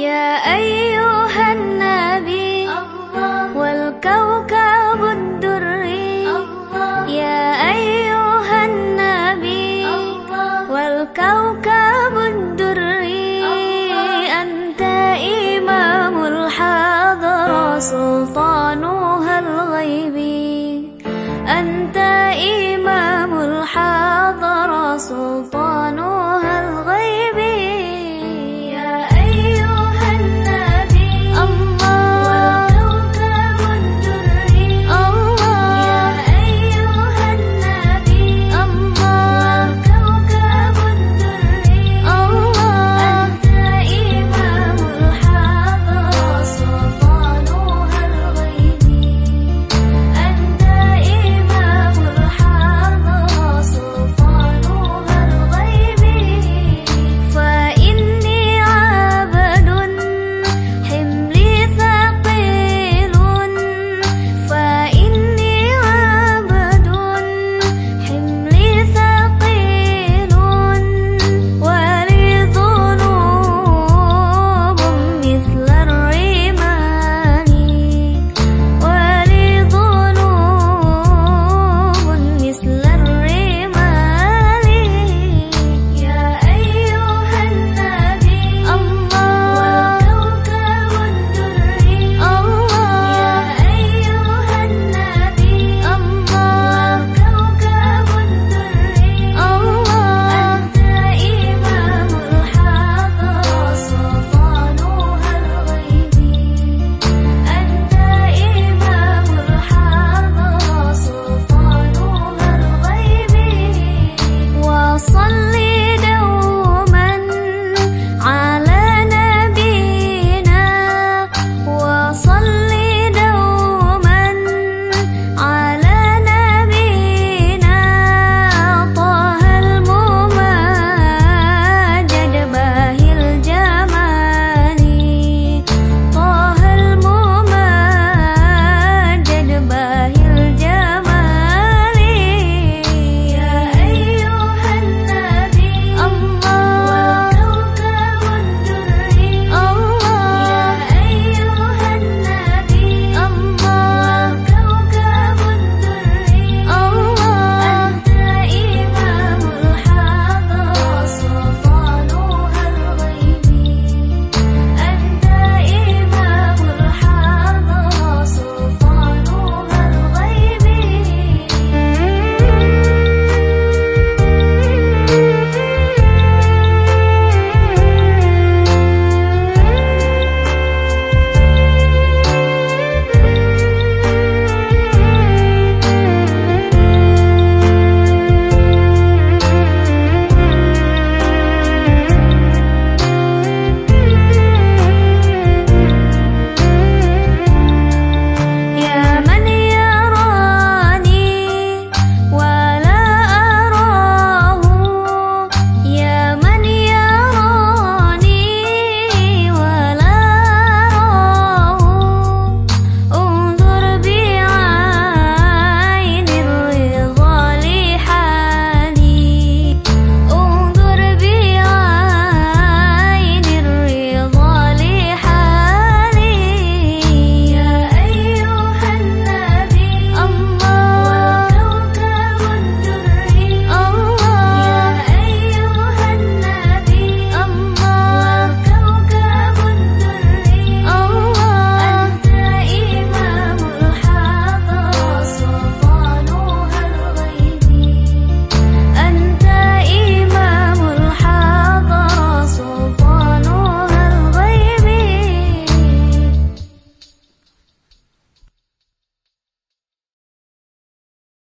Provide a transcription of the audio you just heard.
يا أيها النبي الله. والكوكب الدري. الله. يا أيها النبي الله. والكوكب الدري. أنت إمام الحضر سلطانها الغيب. أنت